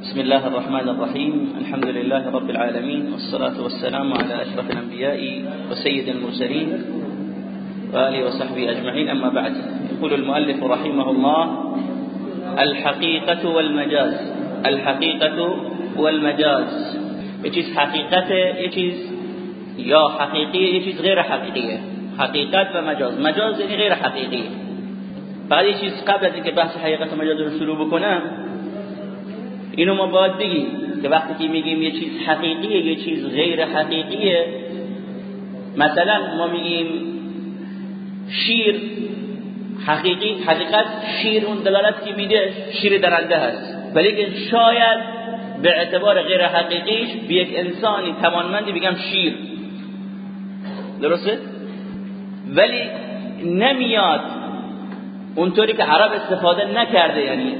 بسم الله الرحمن الرحيم. الحمد لله رب العالمين والصلاة والسلام على أشرف الأنبياء وسيد المرسلين وآله وصحبه أجمعين. أما بعد يقول المؤلف رحمه الله الحقيقة والمجاز. الحقيقة والمجاز. يجيز حقيقة يجيز يا حقيقية يجيز غير حقيقية حقيقت و مجاز. یعنی غیر حقیقی. بعد یه قبل اینکه بحث حقیقت و مجاز شروع بکنم اینو ما باید بگیم که وقتی که میگیم یه چیز حقیقیه یه چیز غیر حقیقیه مثلا ما میگیم شیر حقیقی حقیقت شیر اون دلالت که میده شیر درنده هست. ولی که شاید به اعتبار غیر حقیقیش به یک انسانی توانمندی بگم شیر. درسته؟ ولی نمیاد اونطوری که عرب استفاده نکرده یعنی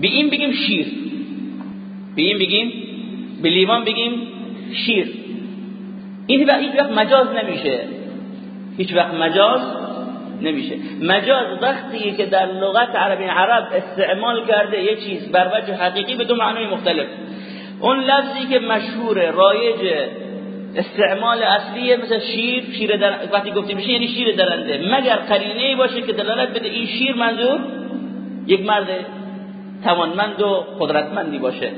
به این بگیم شیر. به این بگیم به لیوان بگیم شیر. این هیچ وقت مجاز نمیشه. هیچ وقت مجاز نمیشه. مجاز وقتی که در لغت عربی عرب استعمال کرده یه چیز بر وجه حقیقی به دو معنای مختلف. اون لفظی که مشهور رایج استعمال اصلیه مثل شیر شیر در... وقتی گفته میشه یعنی شیر درنده. مگر قرینه باشه که دلالت بده این شیر منظور یک مرد توانمند و قدرتمندی باشه.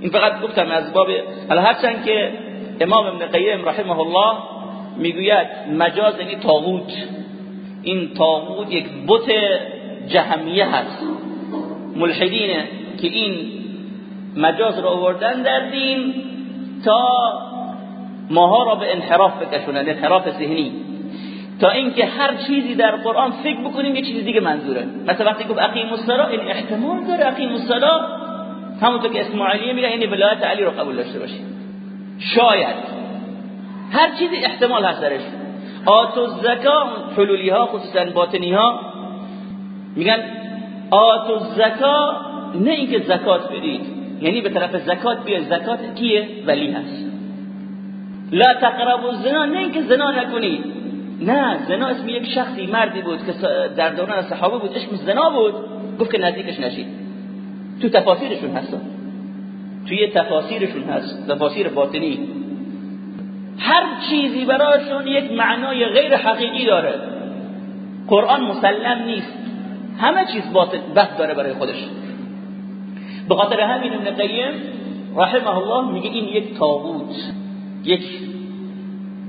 این فقط گفتم از باب هرچند که امام ابن قیم رحمه الله می‌گوید مجاز یعنی طاغوت. این طاغوت یک بت جهمیه هست. ملحدینه که این مجاز رو آوردن در دین تا ماها را به انحراف بکشونن انحراف ذهنی. تا اینکه هر چیزی در قرآن فکر بکنیم یه چیز دیگه منظوره. مثلا وقتی گفت اقیم الصلاه این احتمال داره. اقیم الصلاه همونطور که اسماعیلیه میگه یعنی ولایت علی رو قبول داشته باشی شاید. هر چیزی احتمال هست درش. آتو زکا حلولی ها خصوصا باطنی ها میگن آتو زکا نه اینکه زکات بدید یعنی به طرف زکات بیاید. زکات کیه؟ ولی هست. لا تقربوا الزنا نه اینکه زنا نکنید. نه زنا اسم یک شخصی مردی بود که در دوران صحابه بود اسمش زنا بود. گفت که نزدیکش نشید. تو تفاسیرشون هست توی تفاسیرشون هست. تفاسیر باطنی. هر چیزی براشون یک معنای غیر حقیقی داره. قرآن مسلم نیست. همه چیز باطل بحث داره برای خودش. به خاطر همین ابن قیم رحمه الله میگه این یک تاغوت یک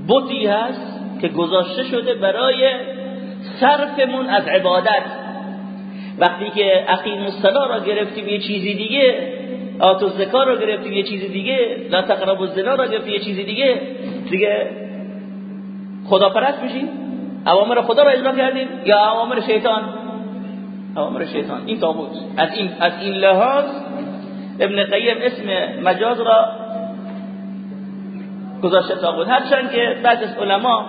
بوتی هست که گذاشته شده برای صرفمون از عبادت. وقتی که اقیم الصلا را گرفتیم یه چیزی دیگه آتو زکا را گرفتیم یه چیزی دیگه لا تقربوا الزنا را گرفتیم یه چیزی دیگه دیگه خدا پرست میشیم. اوامر خدا را اجرا کردیم یا اوامر شیطان؟ اوامر شیطان. این تابوت. از این از این لحاظ ابن قیم اسم مجاز را گذاشته تابوت. هرچند که بعض از علما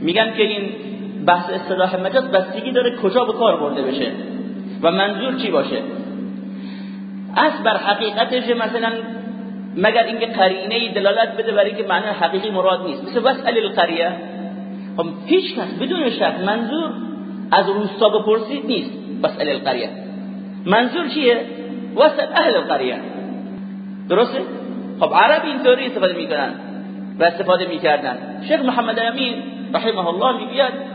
میگن که این بحث اصطلاح مجاز بستگی داره کجا به کار برده بشه و منظور چی باشه. از بر حقیقتش مثلا مگر اینکه قرینه دلالت بده برای که معنی حقیقی مراد نیست. مثل وسئل القریه. خب هیچ کس بدون شک منظور از روستا بپرسید نیست. وسئل القریه. منظور چیه؟ وسط اهل القریه. درسته؟ خب عرب اینطوری استفاده می‌کنن و استفاده می‌کردن. شیخ محمد امین رحمه الله می‌گوید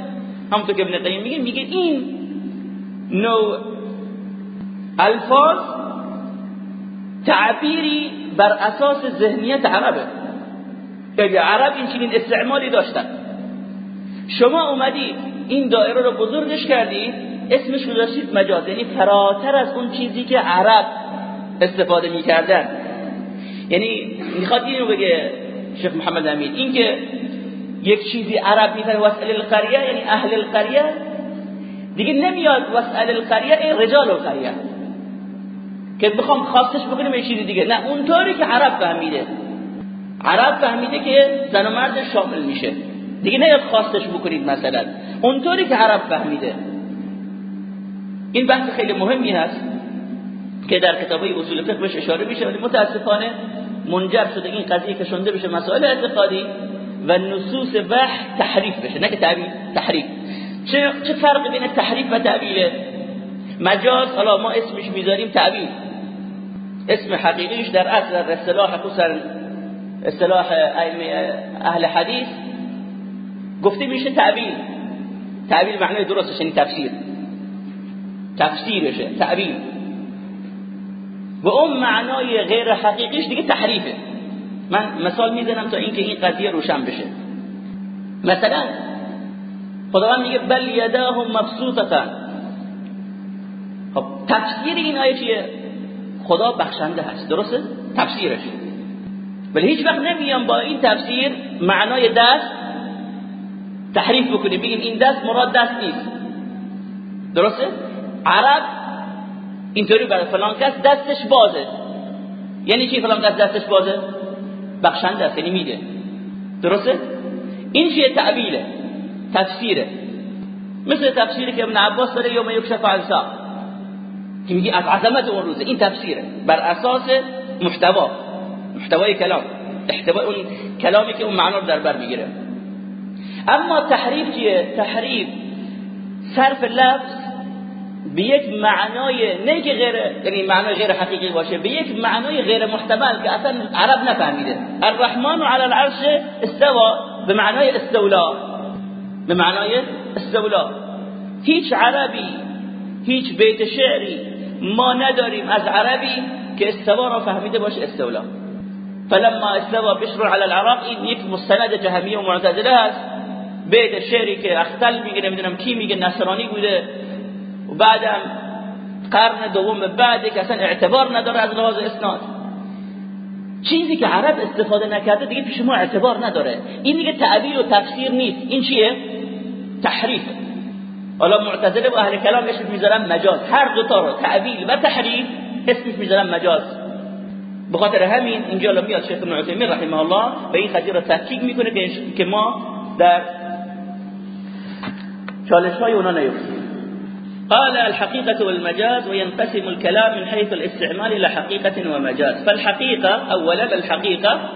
همونطور که ابن قیم میگه میگه این نوع الفاظ تعبیری بر اساس ذهنیت عربه. یعنی عرب این چنین استعمالی داشتن. شما اومدید این دایره رو بزرگش کردید اسمش گذاشتید مجاز یعنی فراتر از اون چیزی که عرب استفاده می‌کردن. یعنی می‌خواد اینو بگه شیخ محمد امین این که یک چیزی عرب می‌فهمه وسئل القریه یعنی اهل القریه. دیگه نمیاد وسئل القریه رجال القریه. که بخوام خاصش بکنیم یه چیزی دیگه. نه اونطوری که عرب فهمیده. عرب فهمیده که زن و مرد شامل میشه. دیگه نه خاصش بکنید مثلا. اونطوری که عرب فهمیده. این بحث خیلی مهمی هست که در کتابای اصول فقه بهش اشاره میشه ولی متاسفانه منجر شده این قضیه که شنده بشه مسائل اعتقادی. و نصوص وحی تحریف بشه نه که تعبیر تحریف چه چه فرقی بین تحریف و تعبیله مجاز حالا ما اسمش می‌ذاریم تعبیر اسم حقیقیش در اصل در اصطلاح خصوصا اصطلاح اهل حدیث گفته میشه تعبیر تعبیر معنای درستش یعنی تفسیر. تفسیرشه تعبیر و اون معنای غیر حقیقیش دیگه تحریفه. من مثال می‌زنم تا اینکه این قضیه روشن بشه. مثلا خداوند میگه بل یداه مبسوطتان خب تفسیر این آیه چیه؟ خدا بخشنده هست. درسته؟ تفسیرش. ولی هیچ وقت نمیام با این تفسیر معنای دست تحریف بکنیم. بگیم این دست مراد دست نیست. درسته؟ عرب اینطوری برای فلان کس دستش بازه. یعنی چی فلان کس دستش بازه؟ بخشنده است یعنی میده درسته؟ این چیه تعبیله تفسیره. مثل تفسیری که ابن عباس داره یوم یکشف عن ساق. که میگی از عظمت اون روزه. این تفسیره. بر اساس محتوا. محتوای کلام. احتوای اون کلامی که اون معنا رو در بر می‌گیره. اما تحریف چیه؟ تحریف صرف لفظ به یک معنای نه که غیر یعنی معنای غیر حقیقی باشه به یک معنای غیر محتمل که اصلا عرب نفهمیده. الرحمن علی العرش استوا به معنای استولا. به معنای استولا. هیچ عربی هیچ بیت شعری ما نداریم از عربی که استوا را فهمیده باشه استولا. فلما استوا بشر على العراق این یک مستند جهمیه و معتزله است. بیت شعری که اختل میگه نمی‌دونم کی میگه نصرانی بوده. و بعدم قرن دوم بعد که اصلا اعتبار نداره از لحاظ اسناد. چیزی که عرب استفاده نکرده دیگه پیش ما اعتبار نداره. این دیگه تعبیر و تفسیر نیست. این چیه؟ تحریف. حالا معتزله و اهل کلام اسمش می‌ذارن مجاز. هر دو تا رو تعبیل و تحریف اسمش می‌ذارن مجاز. به خاطر همین اینجا میاد شیخ ابن عثیمین رحمه الله به این قضیه رو تحقیق می‌کنه که ما در چالش های اونا نیفتیم. قال الحقيقة والمجاز وينقسم الكلام من حيث الاستعمال إلى حقيقة ومجاز. فالحقيقة أولا الحقيقة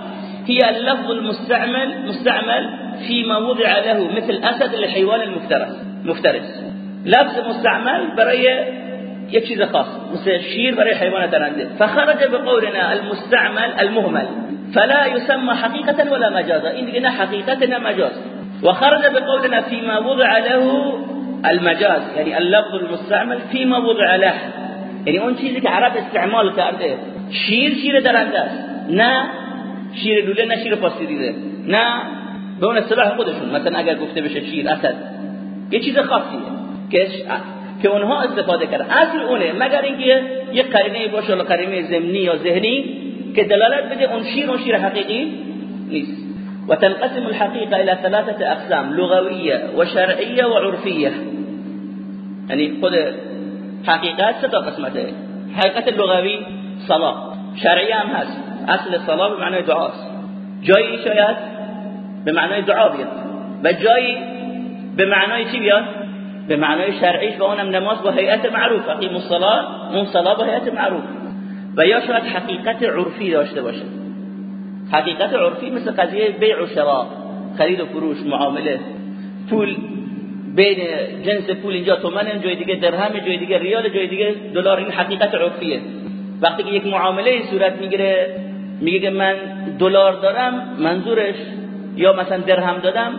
هي اللفظ المستعمل مستعمل فيما وضع له مثل أسد للحيوان المفترس مفترس. لفظ مستعمل برای یک خاص مثل شیر برای حیوان درنده فخرج بقولنا المستعمل المهمل فلا يسمى حقيقة ولا مجازا حقیقت نه مجاز. وخرج بقولنا فيما وضع له المجاز یعنی اللفظ المستعمل فيما وضع له. یعنی اون چیزی که عرب استعمال کرده شیر شیر درنده است نه شیر لوله نه شیر پاستیریده نه به اون اصطلاح خودشون. مثلا اگر گفته بشه شیر اسد. یه چیز خاصیه که که اونها استفاده کردن. اصل اونه. مگر اینکه یک قرینه باشه ولا قرینه ضمنی یا ذهنی که دلالت بده اون شیر اون شیر حقیقی نیست. وتنقسم الحقيقة إلى ثلاثة أقسام لغوية وشرعية وعرفية. يعني خود حقيقات ستا قسمته حقيقة اللغوي صلاة. شرعية هم هست أصل صلاة بمعنى دعاء. جایی شاید به معنای دعا بیاد و جایی به معنای چی بیاد به معنای شرعیش و اونم نماز با هیئت معروف اقیم الصلاه اون صلاه با هیئت معروف و یا شاید حقیقت عرفی مثل قضیه بیع و شرا خرید و فروش معامله پول بین جنس پول اینجا تومن جای دیگه درهم جای دیگه ریال جای دیگه دلار. این حقیقت عرفیه. وقتی که یک معامله صورت می‌گیره میگه که من دلار دارم منظورش یا مثلا درهم دادم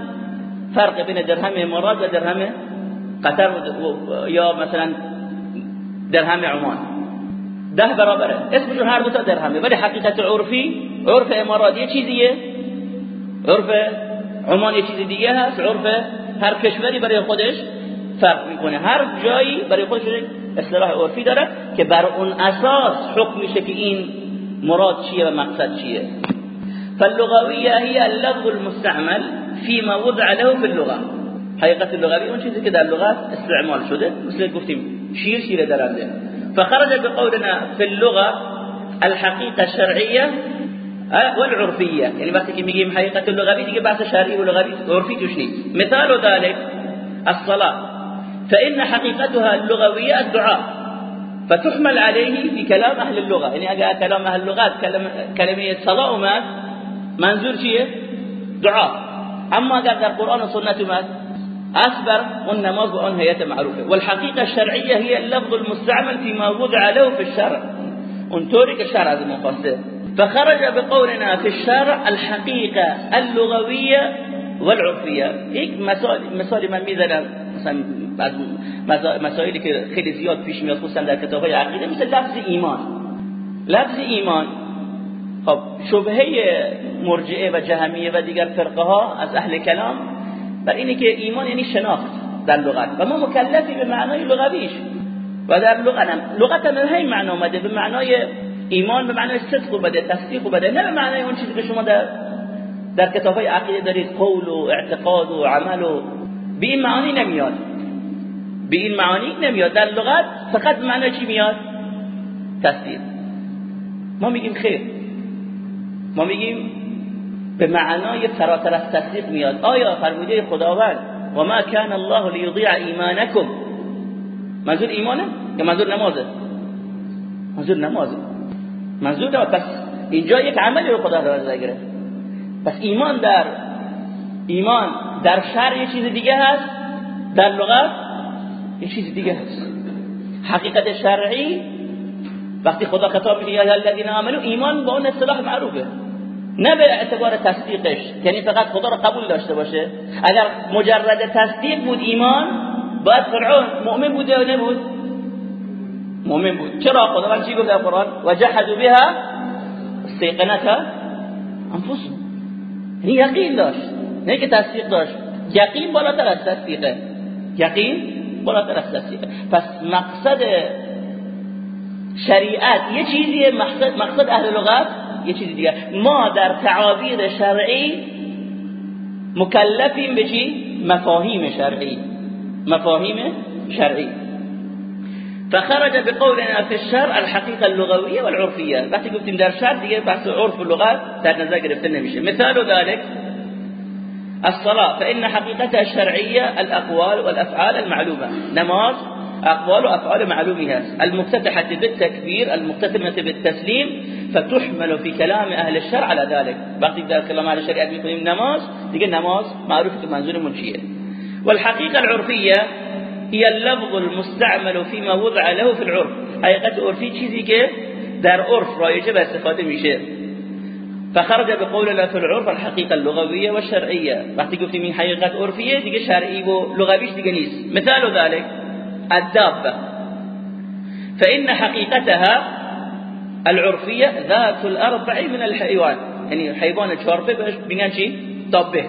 فرق بین درهم امارات و درهم قطر یا مثلا درهم عمان. ده برابره. اسمشون هر دو تا درهمه. ولی حقیقت عرفی عرف امارات یه چیزیه. عرف عمان یه چیز دیگه هست. عرف هر کشوری برای خودش فرق می‌کنه. هر جایی برای خودش اصطلاح عرفی داره که بر اون اساس حکم میشه که این مراد چیه و مقصد چیه. فاللغوية هي اللفظ المستعمل فيما وضع له في اللغة حقیقت لغوی اون چیزی که در لغت استعمال شده. مثل گفتیم شیر شیر درنده. فخرج بقولنا في اللغة الحقيقة الشرعية والعرفية. يعني بس كي ميجي حقيقة اللغوي دي بحث شرعي ولغوي عرفي تشني. مثال ذلك الصلاة. فإن حقيقتها اللغوية الدعاء. فتحمل عليه في كلام أهل اللغة. يعني أجا كلام أهل اللغات كلمة صلاة وما منظور شيء؟ دعاء. أما قال القرآن والسنة ما أكبر والنماز وأن هيئة معروفة. والحقيقة الشرعية هي اللفظ المستعمل فيما وضع له في الشرع. اونطوری که شرع از ما فخرج بقولنا في الشرع الحقيقة اللغوية والعرفية. یک مثال من میزنم مثلا مسائلی که خیلی زیاد خصوصا در کتاب های عقیده مثل لفظ ایمان لفظ ایمان خب شبهة مرجعه و جهمیه و دیگر فرقه ها از أهل کلام بر اینه که ایمان یعنی شناخت در لغت. و ما مکلفی به معنای لغویش. و در لغت هم لغت هم همین معنا اومده. به معنای ایمان به معنای صدق اومده تصدیق اومده نه به معنای اون چیزی که شما در در کتاب های عقیده دارید. قول و اعتقاد و عمل و به این معانی نمیاد. به این معانی نمیاد. در لغت فقط معنی چی میاد؟ تصدیق. ما میگیم خیر. ما میگیم به معنای فراتر از تصدیق میاد. آیا فرموده خداوند و ما کان الله لیضیع ایمانکم منظور ایمانه یا منظور نمازه؟ منظور نمازه. منظور نماز. پس اینجا یک عملی رو خدا رو گرفت. پس ایمان در ایمان در شرع یه چیز دیگه هست در لغت یه چیز دیگه هست. حقیقت شرعی وقتی خدا خطاب میگه یا الذین آمنو ایمان با اون اصطلاح معروفه. نه به اعتبار تصدیقش یعنی فقط خدا رو قبول داشته باشه. اگر مجرد تصدیق بود ایمان باید فرعون مؤمن بود یا نبود؟ مؤمن بود. چرا خدا؟ چی گفت در قرآن؟ و جحدوا بها استيقنتها انفسهم یعنی یقین داشت. نه که تصدیق داشت. یقین بالاتر از تصدیقه. یقین بالاتر از تصدیقه. پس مقصد شریعت یه چیزیه مقصد, مقصد اهل لغت یه چیزی دیگه. ما در تعابیر شرعی مکلفیم به چی؟ مفاهیم شرعی. مفاهیم شرعی. فخرج بقولنا في الشرع الحقيقة اللغوية والعرفية. وقتی گفتیم در شرع دیگه بحث عرف و لغت در نظر گرفته نمیشه. مثال ذلك الصلاة. فإن حقيقتها الشرعية الأقوال والأفعال المعلومة. نماز أقوال وأفعال معلومها. المفتتحة بالتكبير المختتمة بالتسليم فتحمل في كلام أهل الشرع على ذلك. باقي ذلك كلام أهل الشرع يقولون نماز دي نماز معروفة منزول منشية والحقيقة العرفية هي اللفظ المستعمل فيما وضع له في العرف. حقيقة عرفي چیزی که در عرف رایجه به استفاده فخرج بقولنا في العرف الحقيقة اللغوية والشرعية. وقتی گفتیم این حقیقت عرفیه دیگه شرعی و لغویش مثال ذلك. الدابة. فإن حقيقتها العرفية ذات الأربع من الحيوان. يعني حيوان چهارپه بهش میگن چی دابه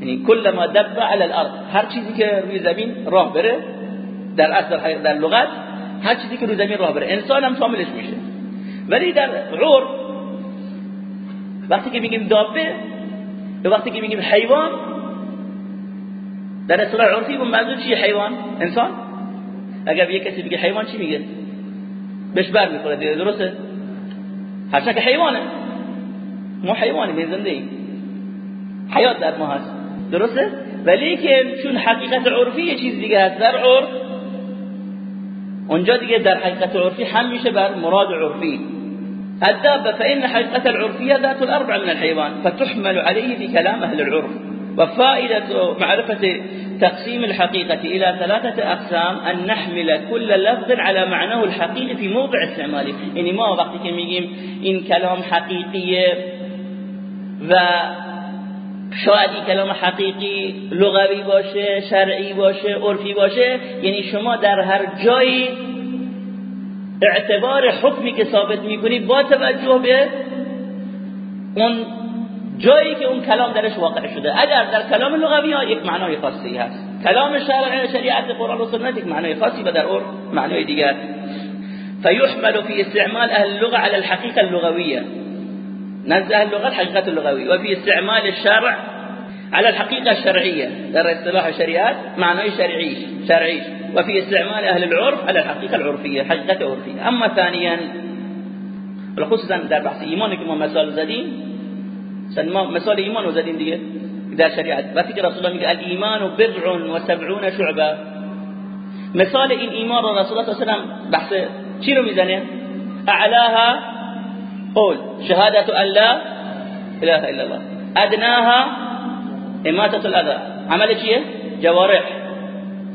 یعنی کل ما دب على الأرض. هر چیزی که روی زمین راه بره در اصل در لغت هر چیزی که روی زمین راه بره. انسان هم شاملش میشه. ولی در عرف وقتی که میگیم دابه به وقتی که میگیم حیوان در اصطلاح عرفی منظور چیه حیوان؟ انسان؟ اگر یه کسی بگه حیوان چی میگه؟ بهش بر می‌خوره دیگه درسته؟ هرچند که حیوانه. ما حیوانی زنده ایم حیات در ما هست درسته؟ ولی که چون حقیقت عرفی یه چیز دیگه هست در عرف اونجا دیگه در حقیقت عرفی هم میشه بر مراد عرفی. الدابة فإن حقيقة العرفية ذات الأربع من الحيوان فتحمل عليه في كلام أهل العرف. وفائدة معرفة تقسيم الحقيقة إلى ثلاثة أقسام أن نحمل كل لفظ على معناه الحقيقي في موضع استعماله. يعني ما وقتی که میگیم این کلام حقیقیه و شاید این کلام حقیقی لغوی باشه شرعی باشه عرفی باشه یعنی شما در هر جایی اعتبار حکمی که ثابت میکنی با توجه به اون جایی که اون کلام درش واقع شده. اگر در کلام لغوی ها یک معنای خاصی هست. کلام شریعت قرآن و سنت یک معنای خاصی و در اون معنای دیگر. فيحمل في استعمال أهل اللغة على الحقيقة اللغوية نزل أهل اللغة الحقيقة اللغوية وفي استعمال الشرع على الحقيقة الشرعية در اصطلاح شريعات معنى شرعي شرعي وفي استعمال أهل العرف على الحقيقة العرفية حقيقة عرفية أما ثانيا خصوصا در بحث ایمان که ما مثال زدیم ما مثال ایمان رو زدیم دیگه در شریعت وقتی که رسول الله میگه الایمان بضع و سبعون شعبه مثال این ایمان رو رسول الله صلی الله علیه و بحث چی رو میزنه اعلاها قول شهادت ان لا اله الا الله ادناها اماتة الاذى عمل چیه جوارح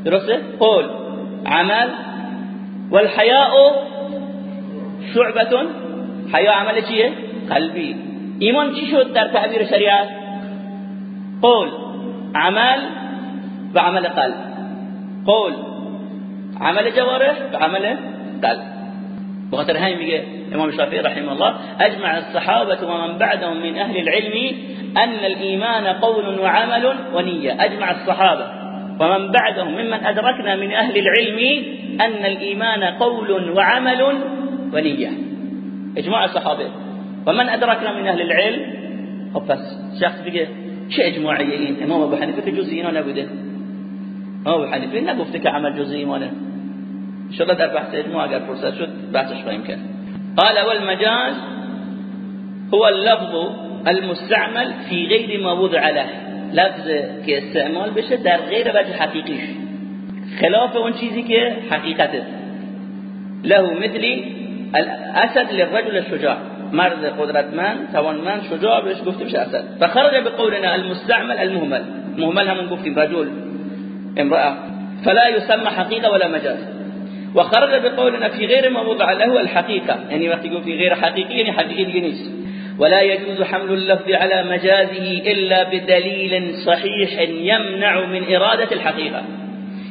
درسته قول عمل والحياء شعبتون حیا عمل چیه قلبی ایمان چی شد در تعبیر شریعت؟ قول عمل و عمل قلب. قول عمل جوارح و عمل قلب. بخاطر همین میگه امام شافعی رحمه الله اجمع الصحابة ومن بعدهم من أهل العلم ان الايمان قول وعمل ونيه اجمع الصحابة ومن بعدهم ممن ادركنا من أهل العلم ان الايمان قول وعمل ونيه اجماع الصحابة. ومن ادركنا من أهل العلم خب پس شخص بگه چه اجماعیه امام أبو حنیفه که جز اینا امام أبو حنیفه نگفته که عمل جز ایمانه انشاءالله در بحث اجماع اگر فرصت شد بحثش خواهیم کرد قال والمجاز هو اللفظ المستعمل في غير ما وضع له. لفظ که استعمال بشه در غیر وجه حقیقیش خلاف اون چیزی که حقیقته. له مثل الأسد للرجل الشجاع. مرد قدرتمند توانمند شجاع بهش گفته میشه اسد فخرج بقولنا المستعمل المهمل. مهمل همون گفتیم رجل امرأة. فلا يسمى حقيقة ولا مجاز. وخرج بقولنا في غير ما وضع له الحقيقة يعني وقت يقول في غير حقيقي يعني حقيقي الجنس ولا يجوز حمل اللفظ على مجازه إلا بدليل صحيح يمنع من إرادة الحقيقة.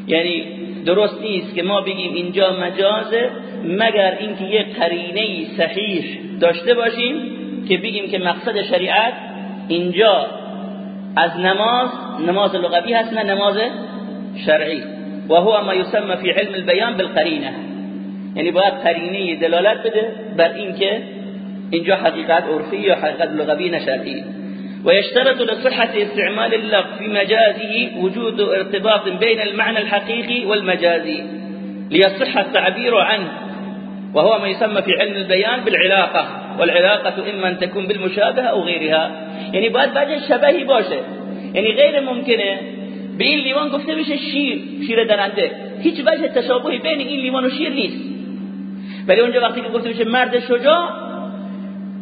يعني درست نیست که ما بگیم اینجا مجازه مگر اینکه یک قرینه صحیح داشته باشیم که بگیم که مقصد شریعت اینجا از نماز نماز لغوی هست نه نماز شرعی. و هو ما يسمى في علم البيان بالقرینه. یعنی باید قرینه دلالت بده بر اینکه اینجا حقیقت عرفی یا حقیقت لغوی نشرعی ويشترط لصحة استعمال اللفظ في مجازه وجود ارتباط بين المعنى الحقيقي والمجازي ليصح التعبير عنه وهو ما يسمى في علم البيان بالعلاقة والعلاقة إما أن تكون بالمشابهة أو غيرها. يعني باید وجه شبهی باشه. یعنی غیر ممکنه به این لیوان گفته بشه شیر شیر درنده. هیچ وجه تشابهی بین این لیوان و شیر نیست. ولی اونجا وقتی که گفته بشه مرد شجاع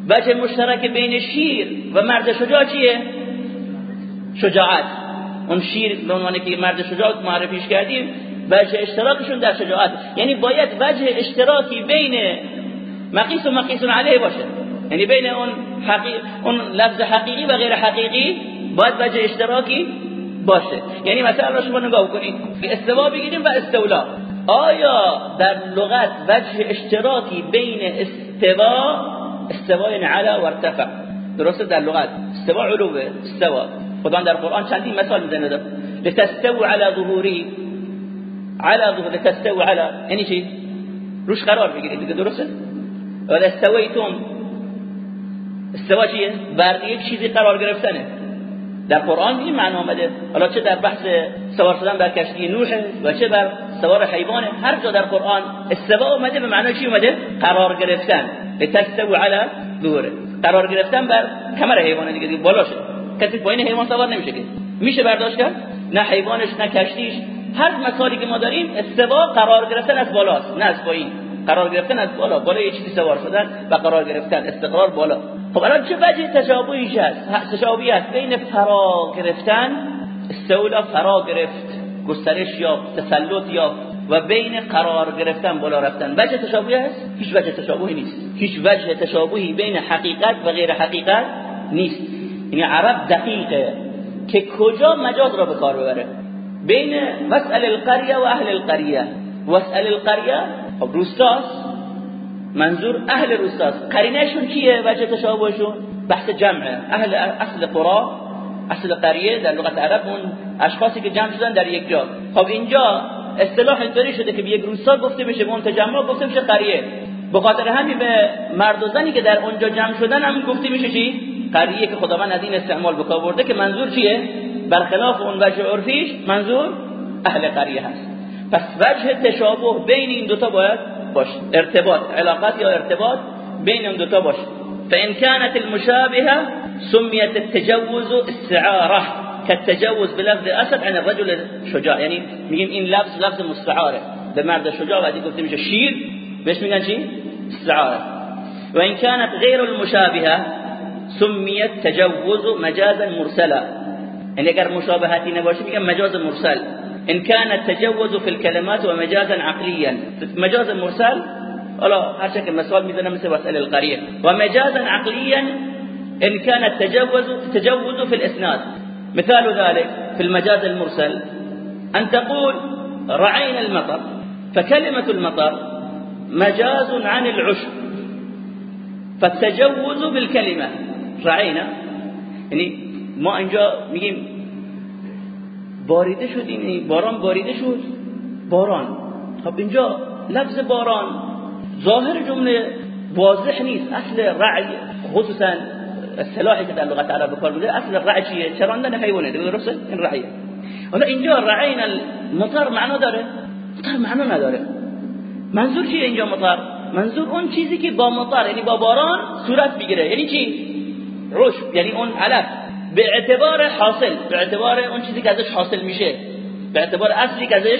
وجه مشترک بین شیر و مرد شجاع چیه؟ شجاعت. اون شیر به که مرد شجاع معرفیش کردیم وجه اشتراکشون در شجاعت. یعنی باید وجه اشتراکی بین مقیس و مقیس علیه باشه. یعنی بین اون حقیق اون لفظ حقیقی و غیر حقیقی باید وجه اشتراکی باشه. یعنی مثلا شما نگاه کنید استوا بگیریم و استولا. آیا در لغت وجه اشتراکی بین استوا استوا یعنی علا و ارتفع؟ درسته در لغت. استوا علوه استوا. خدا در قرآن چندین مثال می‌زنه. لتستو على ظهوری. على ظهور لتستو على یعنی چی روش قرار بگیرید دیگه درسته؟ ولا استویتم استوا چیه؟ بر یک چیزی قرار گرفتنه. در قرآن این معنی آمده حالا چه در بحث سوار شدن بر کشتی نوح و چه بر سوار حیوان هر جا در قرآن استوا اومده به معنی چی اومده؟ قرار گرفتن. لتستو على ظهوره. قرار گرفتن بر کمر حیوان دیگه دیگه بالا شد کسی پایین حیوان سوار نمیشه که. میشه برداشت کرد؟ نه حیوانش نه کشتیش. هر مثالی که ما داریم استوا قرار گرفتن از بالاست نه از پایین. قرار گرفتن از بالا بالا یه چیزی سوار شدن و قرار گرفتن استقرار بالا. خب الان چه وجه تشابهی هست؟ تشابهی هست. بین فرا گرفتن استولا فرا گرفت گسترش یا تسلط یا و بین قرار گرفتن بالا رفتن. وجه تشابهی هست؟ هیچ وجه تشابهی نیست. هیچ وجه تشابهی بین حقیقت و غیر حقیقت نیست. یعنی عرب دقیقه. که کجا مجاز را به کار ببره؟ بین وسأل القرية و اهل القرية. وسأل القرية خب روستاست منظور اهل روستاست قرینهشون کیه وجه تشابهشون بحث جمعه اهل اصل قرا اصل قریه در لغت عرب اون اشخاصی که جمع شدن در یک جا. خب اینجا اصطلاح اینطوری شده که به یک روستا گفته میشه به اون تجمع گفته میشه قریه. به خاطر همین به مرد و زنی که در اونجا جمع شدن هم گفته میشه چی؟ قریه که خداوند از این استعمال بکا برده که منظور چیه؟ برخلاف اون وجه عرفیش منظور اهل قریه هست. پس وجه تشابه بین این دوتا باید باشه ارتباط علاقات یا ارتباط بین این دوتا باشه فإن كانت المشابهة سميت التجوز استعارة. كالتجوز بلفظ أسد عن الرجل شجاع يعني میگیم این لفظ لفظ مستعاره. به مرد شجاع بعدی گفته میشه شیر بهش میگن چی؟ استعاره. وإن كانت غير المشابهة سميت تجوز مجازا مرسلا. يعني اگر مشابهاتی نباشه میگن مجاز مرسل. إن كان التجوز في الكلمات ومجازا عقليا. مجاز مرسل؟ حالا هر که مثال میزنم مثل مسئله القریه و مجازا عقليا إن كان التجوز تجوز في الإسناد. مثال ذلك في المجاز المرسل. أن تقول رعينا المطر. فكلمة المطر مجاز عن العشب. فالتجوز بالكلمة. رعينا يعني ما اینجا میگیم باریده شدیم باران باریده شد. باران. خب اینجا لفظ باران ظاهر جمله واضح نیست. اصل رعی خصوصا اصطلاحی که در لغت عرب کار بوده اصل رعی چیه چراندن حیوانه درسته؟ این رعیه حالا اینجا رعین المطر معنا داره. مطر معنا نداره. منظور چیه اینجا مطر؟ منظور اون چیزی که با مطر یعنی با باران صورت بگیره یعنی چی؟ رشب یعنی اون علف. به اعتبار حاصل به اعتبار اون چیزی که ازش حاصل میشه به اعتبار اصلی که ازش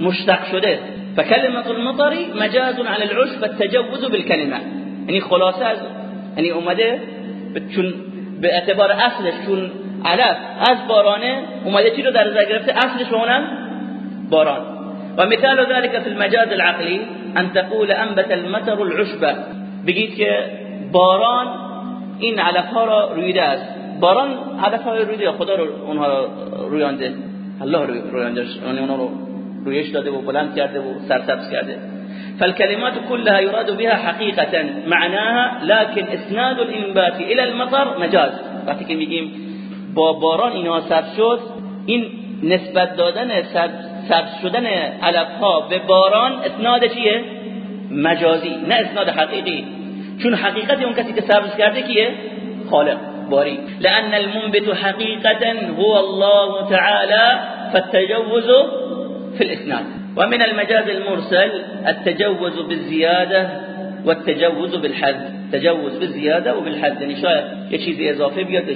مشتق شده. فكلمه المطر مجاز على العشب التجوز بالكلمه یعنی خلاصه از یعنی اومده چون به اعتبار اصلش چون علف از بارانه اومده چی رو در نظر گرفته؟ اصلش اونم باران. و مثال ذلك في المجاز العقلی ان تقول انبت المطر العشب. بگید که باران این علف ها را رویده است. باران علف های رویده خدا رو اونها رویانده الله رویانده یعنی اونها رو رویش داده و بلند کرده و سرسبز کرده. فالكلمات كلها يراد بها حقيقة معناها لكن اسناد الانبات الى المطر مجاز. وقتی که میگیم با باران اینا سبز شد این نسبت دادن سبز شدن علف ها به باران اسناد چیه؟ مجازی نه اسناد حقیقی. چون حقیقت اون کسی که سبز کرده کیه؟ خالق. باری لأن المنبت حقیقتا هو الله تعالى فالتجوز في الإسناد. ومن المجاز المرسل التجوز بالزيادة والتجوز بالحذف. تجوز بالزيادة وبالحذف. يعني شاید یه چیزی اضافه بیاد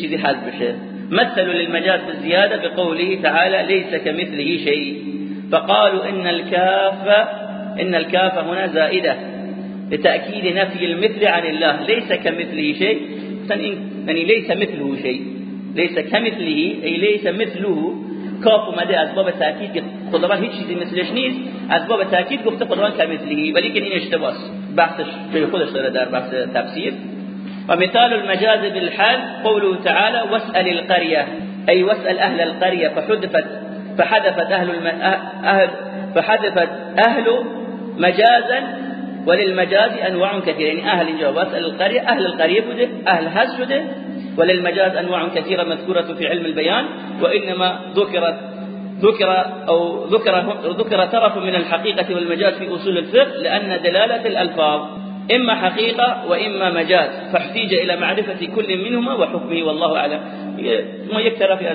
چیزی حذف بشه. مثل للمجاز بالزيادة بقوله تعالى ليس كمثله شيء. فقالوا إن الكاف إن الكاف هنا زائدة. لتأكيد نفي المثل عن الله. ليس كمثله شيء. يعني ليس مثله شيء. ليس كمثله أي ليس مثله. کاف اومده از باب تاکید که خداوند هیچ چیزی مثلش نیست. از باب تاکید گفته خداوند کمثلی ولی که بحثش به خودش بحث تفسیر. و مثال المجاز بالحال قوله تعالى واسأل القرية. أي واسأل أهل القرية. فحذفت فحذفت أهل الم... أهل فحذفت أهل مجازا وللمجاز أنواع كثيرة. يعني أهل اینجا واسال القرية أهل القريه بوده أهل هست شده وللمجاز أنواع كثيرة مذكورة في علم البيان وإنما ذكرت ذكر أو ذكر ذكر طرف من الحقيقة والمجاز في أصول الفقه لأن دلالة الألفاظ إما حقيقة وإما مجاز فاحتيج إلى معرفة كل منهما وحكمه والله أعلم. ما يكثر في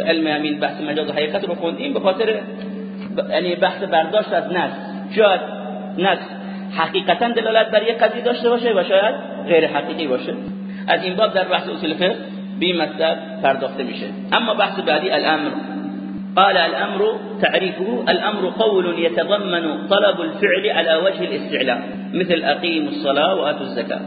علم بحث المجاز وحقيقة. رو يعني بحث برداشت الناس نفس جاد حقیقتا دلالت بر یک قضیه داشته باشه و شاید غیر حقیقی باشه. از این باب در بحث اصول فقه به این پرداخته میشه. اما بحث بعدی الامر. قال الأمر تعريفه الأمر قول يتضمن طلب الفعل على وجه الاستعلاء مثل أقيموا الصلاة وآتوا الزكاة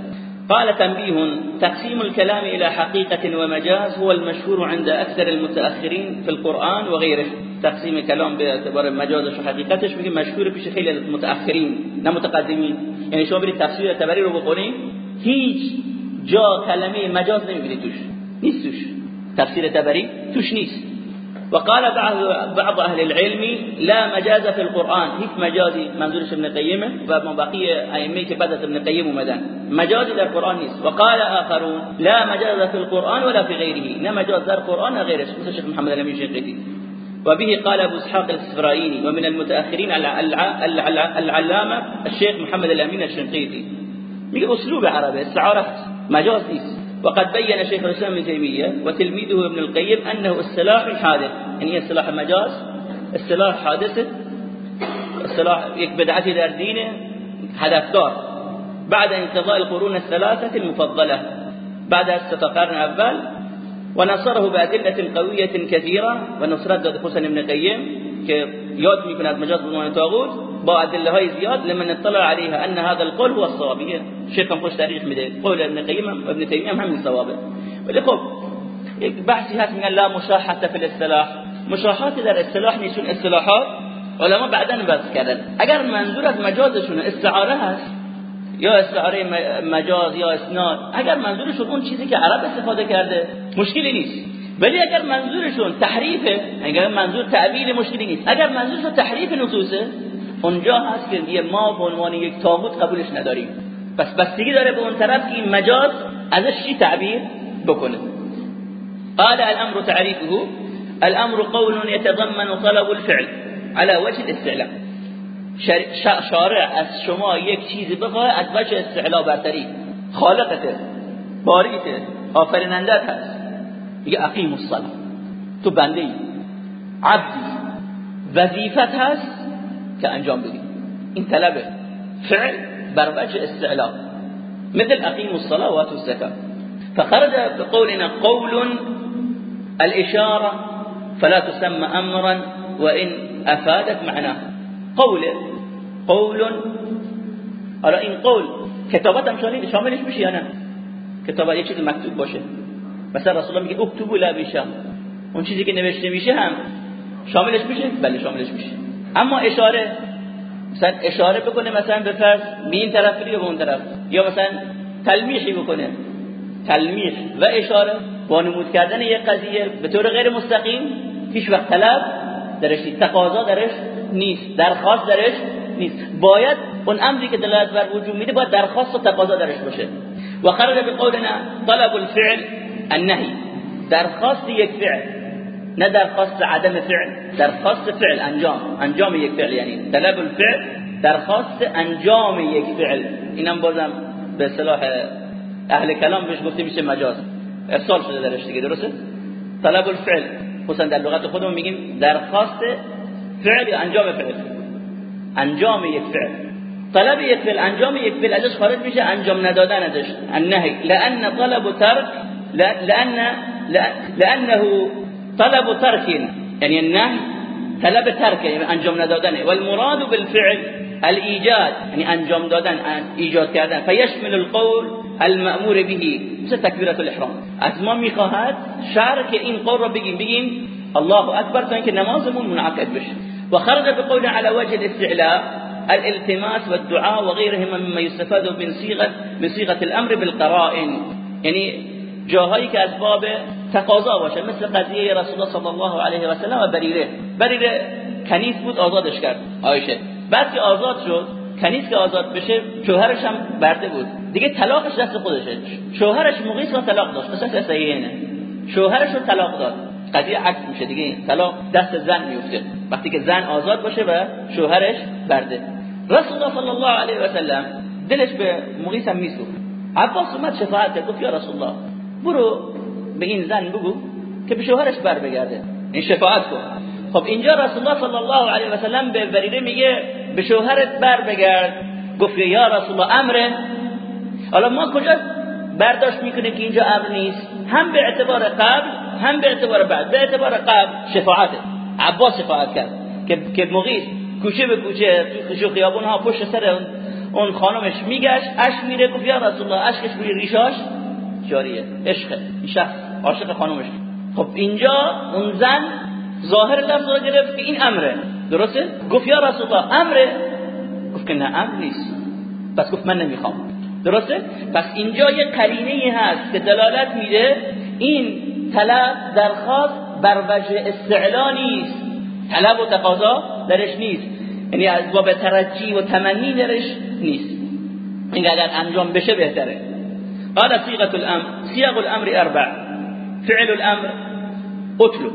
قال تنبيه تقسيم الكلام إلى حقيقة ومجاز هو المشهور عند أكثر المتأخرين في القرآن وغيره. تقسيم الكلام باعتبار مجاز وحقيقتش بيجي مشهور في خیلی المتأخرين نمتقدمين يعني شو برید تفسیر تبری رو بخونیم هیچ جا کلمه مجاز نمی‌بینید توش. نیست توش. تفسیر تبری توش نیست. وقال بعض بعض أهل العلم لا مجاز في القرآن. هیچ مجازی منظورش ابن قیمه و ما بقیه أئمة که بعد ابن قیم اومدن مجازی در قرآن نیست وقال آخرون لا مجاز في القرآن ولا في غيره. نه مجاز قرآن و غیرش مثل شیخ محمد الامین شنقیطی وبه قال أبو إسحاق الاسفرايني ومن المتأخرين العلامة الشيخ محمد الأمين الشنقيطي. من أسلوب عربي. استعارة مجاز نیست وقد بين شيخ الإسلام ابن تيمية وتلميذه ابن القيم أنه السلاح الحادث. يعني السلاح مجاز السلاح حادثه السلاح یک بدعتی در دین هدفدار بعد انقضاء القرون الثلاثة المفضلة. بعد القرن أول ونصره بأدلة قوية كثيرة ونصرت داد حسن ابن قيم که یاد مجاز طاغوت با ادله های زیاد لمن اطلع عليها أن هذا القول هو الصواب. هم خوش تاریخ میده قول ابن قیم ابن تیمیه هم همین صوابه ولی خب یک بحثی هست میگن لا مشاحة فی الاصطلاح. مشاحات در اصطلاح نیستون اصطلاحات؟ علما بعدا بحث کردن اگر منظور از مجازشون استعارة هست یا استعارة مجاز یا إسناد. اگر منظورشون اون چیزی که عرب استفاده کرده. مشکلی نیست. ولی اگر منظورشون تحریفه اگر منظور تعبیر مشکلی نیست. اگر منظورشون تحریف نصوصه. اونجا هست که یه ما به عنوان یک تاغوت قبولش نداریم. پس بستگی داره به اون طرف که این مجاز ازش چی تعبیر بکنه؟ قال الامر تعريفه الامر قول يتضمن طلب الفعل على وجه الاستعلاء. شارع از شما یک چیزی بخواه از وجه استعلاء برتری. خالقته باریته آفرینندت هست. میگه اقیم الصلاه تو بنده ای عبدی. وظیفت هست که انجام بدی. این طلبه فعل بر وجه استعلاء. مثل اقیم الصلاة و آتو الزکات فخرج بقولنا قول الإشارة فلا تسمى أمرا وان أفادت معناه. قول قول حالا این قول کتابت هم شاملش میشه یا نه؟ کتابت یه چیز مکتوب باشه. مثلا رسول الله میگه اکتبوا لا بشام اون چیزی که نوشته میشه هم شاملش میشه؟ بله شاملش میشه. اما اشاره مثلا اشاره بکنه مثلا به فرض به این طرف یا به اون طرف. یا مثلا تلمیحی بکنه. تلمیح و اشاره با نمود کردن یک قضیه به طور غیر مستقیم هیچ وقت طلب درش تقاضا درش نیست. درخواست درش نیست. باید اون امری که دلالت بر وجود میده باید درخواست و تقاضا درش باشه. و خرج بقولنا طلب الفعل النهی. درخواست یک فعل. نه درخواست عدم فعل درخواست فعل انجام. انجام یک فعل یعنی طلب الفعل درخواست انجام یک فعل. اینم بازم به صلاح اهل کلام بهش گفته میشه مجاز. ارسال شده درش دیگه درسته؟ طلب الفعل. خصوصا در لغت خودمون میگیم درخواست فعل یا انجام فعل. انجام یک فعل. طلب یک فعل انجام یک فعل ازش خارج میشه انجام ندادن ازش. النهی. لان طلب ترک لان لانه طلب ترك. يعني النهي طلب ترك يعني انجام ندادنه والمراد بالفعل الإيجاد يعني انجام دادن ایجاد کردن. فيشمل القول المأمور به. مثل تكبيرة الإحرام. از ما میخواهد شرع که قول رو بگیم بگیم الله اکبر تا اینکه نمازمون منعقد بشه. وخرج بقول على وجه الاستعلاء الالتماس والدعاء وغيرهما مما يستفاد من صيغة من صيغة الأمر بالقرائن. يعني جاهایی که از باب تقاضا باشه مثل قضیه رسول الله صلی الله علیه و سلم و بریره. بریره کنیز بود آزادش کرد. عایشه. بعد که آزاد شد کنیز که آزاد بشه شوهرش هم برده بود. دیگه طلاقش دست خودشه. شوهرش موقعی که طلاق داشت. مثلا صحیحه شوهرش رو طلاق داد. قضیه عکس میشه دیگه طلاق دست زن میفته. وقتی که زن آزاد باشه و شوهرش برده. رسول الله صلی الله علیه و سلم دلش به مغیث هم میسوخت عباس اومد شفاعت گفت یا رسول الله برو به این زن بگو که به شوهرش بر بگرده این شفاعت کن. خب اینجا رسول الله صلی الله علیه و سلم به بریده میگه به شوهرت بر بگرد گفت یا رسول الله امره. حالا ما کجا برداشت می‌کنه که اینجا امر نیست؟ هم به اعتبار قبل هم به اعتبار بعد. به اعتبار قبل شفاعته. عباس شفاعت کرد که که مغیث کوچه به کوچه تو خیابون ها پشت سر اون خانمش میگشت. اش میره. گفت یا رسول الله اشکش روی ریشاش. جاریه عشق شخص عاشق خانومش. خب اینجا اون زن ظاهر لفظ رو گرفت که این امره. درسته؟ گفت یا رسول الله امره. گفت که نه امر نیست. پس گفت من نمی‌خوام. درسته؟ پس اینجا یه قرینه هست که دلالت میده این طلب درخواست بر وجه استعلا نیست. طلب و تقاضا درش نیست. یعنی از باب ترجی و تمنی درش نیست. این اگر انجام بشه بهتره. قال صيغة الأمر. صيغ الأمر أربع. فعل الأمر اتلو.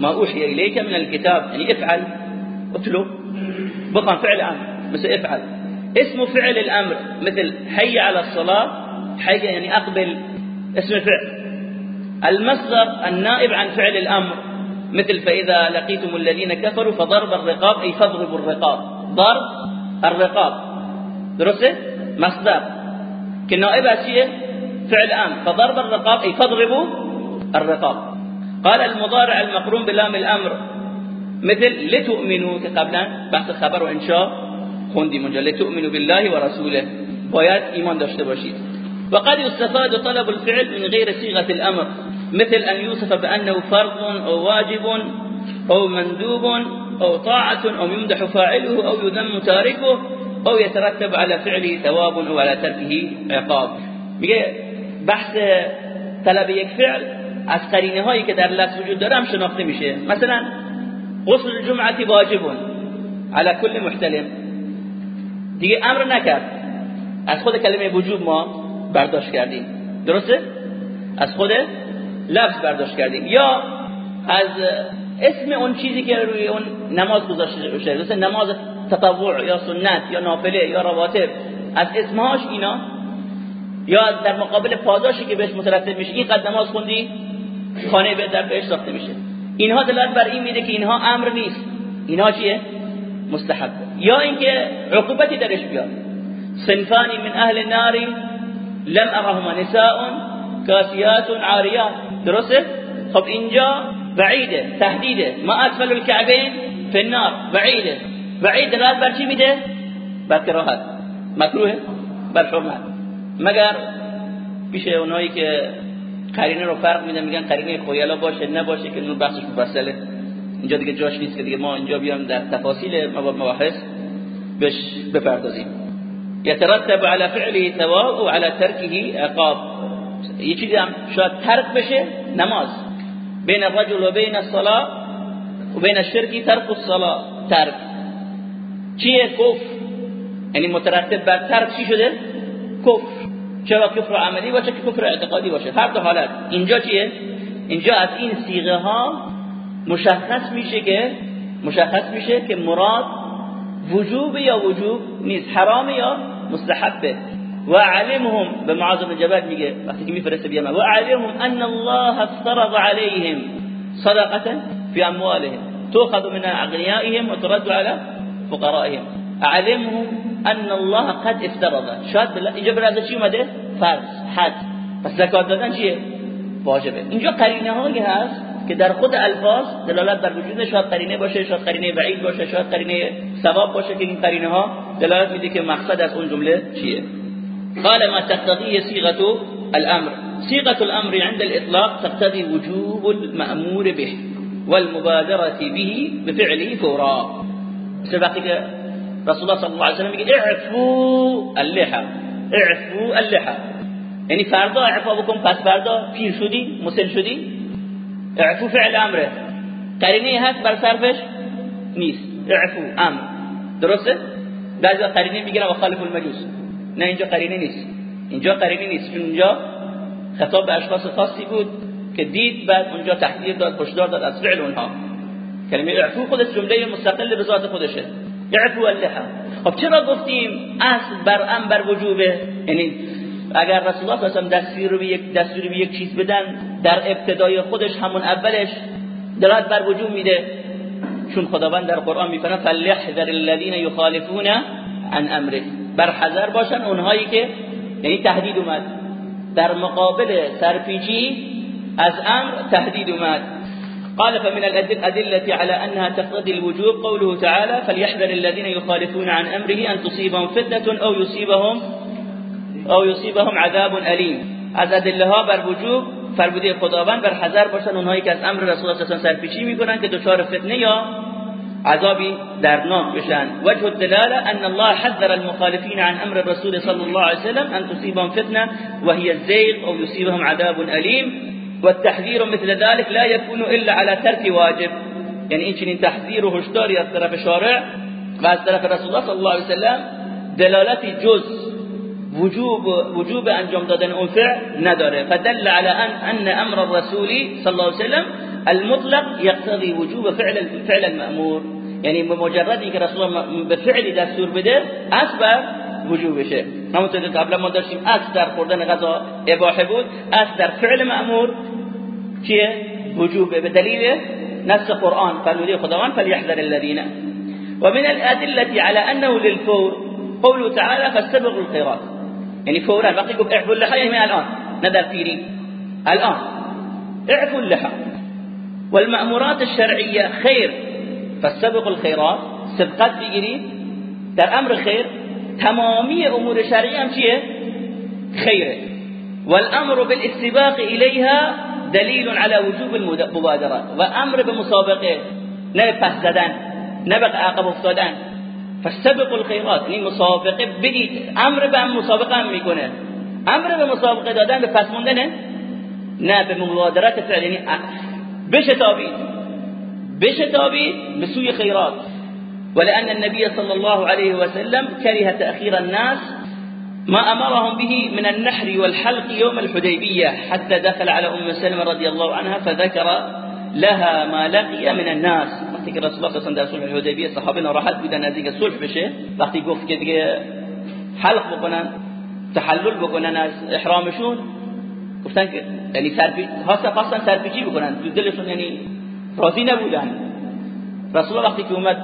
ما أوحي إليك من الكتاب يعني افعل اتلو. بقى فعل أمر مثل افعل. اسم فعل الأمر مثل حي على الصلاة حي يعني أقبل اسم فعل. المصدر النائب عن فعل الأمر مثل فإذا لقيتم الذين كفروا فضرب الرقاب أي فاضربوا الرقاب. ضرب الرقاب. درسته مصدر. که نائب فعل أمر فضرب الرقاب أي فاضربوا الرقاب. قال المضارع المقرون بلام الأمر مثل لتؤمنوا كقبلا بحث خبر و انشاء خوندیم اونجا لتؤمنوا بالله ورسوله باید ایمان داشته وقد يستفاد طلب الفعل من غير صيغة الأمر مثل أن يوصف بأنه فرض أو واجب أو مندوب أو طاعة أو يمدح فاعله أو يذم تاركه. او يترتب على فعله ثواب او على تركه عقاب. میگه بحث طلب یک فعل از قرینه هایی که در لفظ وجود داره هم شناخته میشه. مثلا غسل الجمعه واجب على كل محتلم. دیگه امر نکرد. از خود کلمه وجوب ما برداشت کردیم. درسته؟ از خود لفظ برداشت کردیم. یا از اسم اون چیزی که روی اون نماز گذاشته شده مثل نماز تطوع یا سنت یا نافله یا رواتب. از اسمهاش اینا یا در مقابل پاداشی که بهش مترتب میشه. این قد نماز خوندی؟ خانه به در بهش ساخته میشه. اینها دلالت بر این میده که اینها امر نیست. اینها چیه؟ مستحب. یا اینکه عقوبتی درش بیاد. صنفانی من اهل النار لم ارهما نساء کاسیات عاریات درسته؟ خب اینجا بعیده تهدیده. ما اسفل الكعبین فی النار. بعیده بعید دلالت بر چی میده؟ بر کراهت. مکروه؟ بر حرمت. مگر پیش اونایی که قرینه رو فرق میدن میگن قرینه خویلا باشه نباشه که اون بحثش مفصله اینجا دیگه جاش نیست که دیگه ما اینجا بیام در تفاصیل مباحث بهش بپردازیم. یترتب على فعله ثواب و على ترکه عقاب. یه چیزی هم شاید ترک بشه نماز. بین الرجل و بین الصلاه و بین الشرك ترک الصلاه ترک. چیه کفر یعنی مترتب بر چی شده؟ کفر چرا کفر عملی باشه که کفر اعتقادی باشه. هر دو حالت. اینجا چیه؟ اینجا از این سیغه ها مشخص میشه که مشخص میشه که مراد وجوب یا وجوب نیست. حرام یا مستحبه و علمهم به معاذ جبل میگه وقتی که میفرسته بیام و علمهم ان الله افترض عليهم صدقه في اموالهم. تؤخذ من اغنيائهم وترد على فقرائهم علمهم ان الله قد افترض شاید اینجا برای چی اومده فرض حد پس زکات دادن چیه واجبه اینجا قرینه هایی هست که در خود الفاظ دلالت بر وجود شاید قرینه باشه شاید قرینه بعید باشه شاید قرینه ثواب باشه که این قرینه ها دلالت میده که مقصد از اون جمله چیه قال ما تقتضيه صيغه الامر صيغه الامر عند الاطلاق تقتضي وجوب المأمور به والمبادره به بفعله فورا سبقی که رسول الله صلی الله علیه و سلم میگه اعفو اللحى اعفو اللحى یعنی فردا اعفا بکن پس فردا پیر شدی مسن شدی اعفو فعل امره قرینه هست بر صرفش نیست اعفو امر درسته بعضی قرینه می‌گیرن و خالف المجوس نه اینجا قرینه نیست اینجا قرینه نیست چون اینجا خطاب به اشخاص خاصی بود که دید بعد اونجا تحقیر داد پشدار داد از فعل اونها کلمه اعفو خودش جمله مستقل به ذات خودشه. اعفو اللحا خب چرا گفتیم اصل بر ام بر وجوبه؟ یعنی اگر رسول الله صلی و به یک دستوری به یک چیز بدن در ابتدای خودش همون اولش دلالت بر وجوب میده. چون خداوند در قرآن میفرماید فلیحذر الذين يخالفون عن امره بر حذر باشن اونهایی که یعنی تهدید اومد. در مقابل سرپیچی از امر تهدید اومد. قال فمن الأدلة على أنها تقتضي الوجوب قوله تعالى فليحذر الذين يخالفون عن أمره أن تصيبهم فتنة أو يصيبهم أو يصيبهم عذاب أليم. از أدلة ها بر وجوب فرموده خداوند بر حذر باشن اونهایی که از أمر رسول الله صلی سرپیچی میکنن که دچار فتنه یا عذابی دردناک بشن. وجه الدلاله ان الله حذر المخالفين عن أمر الرسول صلى الله عليه وسلم ان تصيبهم فتنه وهي الزيغ أو يصيبهم عذاب اليم والتحذير مثل ذلك لا يكون إلا على ترك واجب. يعني این چنین تحذیر و هشداری طرف شارع و از رسول الله صلی الله وسلم دلالتی جز وجوب وجوب انجام دادن اون فعل نداره. فدل على ان ان أمر الرسول صلی الله علیه وسلم المطلق يقتضي وجوب فعل فعل المأمور. یعنی مجردی که رسول فعلی دستور بده اصل وجوبشه همونطور که قبلا ما داشتیم اصل در خوردن غذا اباحه بود اصل در فعل مأمور. چیه؟ وجوبه. به دلیل نص قرآن فرموده خداوند فليحذر الذين. ومن الأدلة على أنه للفور قوله تعالى فاستبقوا الخيرات. يعني فورا وقتی گفت اعفوا اللحى یعنی الآن نه در پیری. الآن. اعفوا اللحى. والمأمورات الشرعية خير. فاستبقوا الخيرات. سبقت بگیرید در أمر خیر. تمامی امور شرعی هم چیه؟ والأمر بالإستباق إليها دلیل على وجوب المبادره و أمر به مسابقه نه پس زدن نه به عقب افتادن فاستبقوا الخيرات. یعنی مسابقة بدید أمر به مسابقة هم میکنه أمر به مسابقه دادن به پس موندنه نه به مبادرت فعل. یعنی بشتابید بشتابید به سوی خیرات. ولأن النبي صلى الله عليه وسلم كره تأخير الناس ما أمرهم به من النحر والحلق يوم الحديبية حتى دخل على أم سلمة رضي الله عنها فذكر لها ما لقي من الناس. وقتی که رسول الله در صلح الحدیبیه صحابه ناراحت بودن از اینکه صلح بشه وقتی گفت دیگه حلق بکنن تحلل بکنن از احرامشون گفتن که یعنی سرپی خواستن خواستن سرپیچی بکنن تو دلشون یعنی راضی نبودن رسول الله وقتی که اومد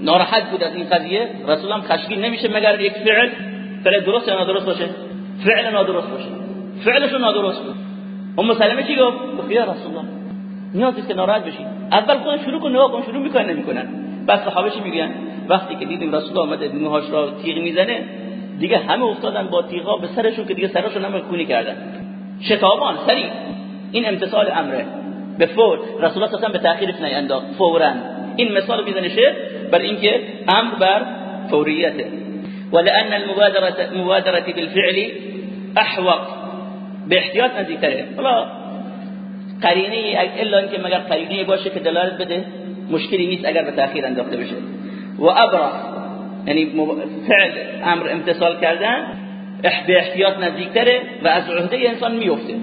ناراحت بود از این قضیه رسول الله خشمگین نمیشه مگر یک فعل؟ فعل درست یا نادرست باشه؟ فعل نادرست باشه. فعلشون نادرست ام سلمه چی گفت؟ گفت رسول الله نیازی که ناراحت بشی. اول خودت شروع کن نگاه کن شروع می‌کنن نمی‌کنن. بس صحابه چی میگن؟ وقتی که دیدیم رسول الله اومده موهاش را تیغ می‌زنه دیگه همه افتادن با تیغا به سرشون که دیگه سرشون هم کونی کردن. شتابان سری این امتصال امره. به فور. رسول الله صلی به تاخیرش نینداخت فورا. این مثال می‌زنه بر اینکه امر بر فوریته. ولأن المبادره مبادره بالفعل احوط به احتیاط نزدیکتره حالا قرینه إلا اینکه مگر قرینه باشه که دلالت بده مشکلی نیست اگر به تاخیر انداخته بشه و یعنی فعل أمر امتصال کردن به احتیاط نزدیکتره و عهده إنسان میفته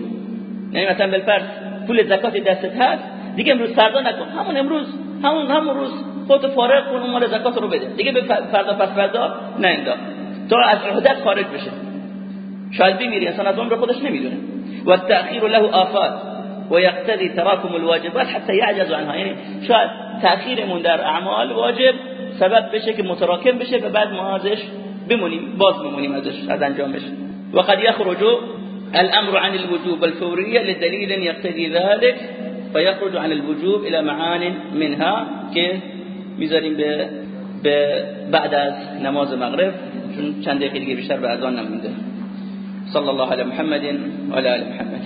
یعنی مثلا بالفرض پول زکات دستت هست دیگه امروز فردا نکن. همون امروز همون همون روز. خودت فارغ کن اون مال زکات رو بده. دیگه به فردا پس فردا نه تا از عهدت خارج بشه شاید بمیری انسان از عمر خودش نمی‌دونه. و التأخیر له آفات و یقتضی تراکم الواجبات حتی یعجز عنها. یعنی شاید تأخیرمون در اعمال واجب سبب بشه که متراکم بشه و بعد ما ازش بمونیم باز بمونیم ازش از انجامش و قد يخرج الامر عن الوجوب الفوريه لدليل يقتضي ذلك فيخرج عن الوجوب الى معان منها که می‌ذاریم به به بعد از نماز مغرب چون چند دقیقه دیگه بیشتر به اذان نمونده. صلی الله علی محمد و علی محمد.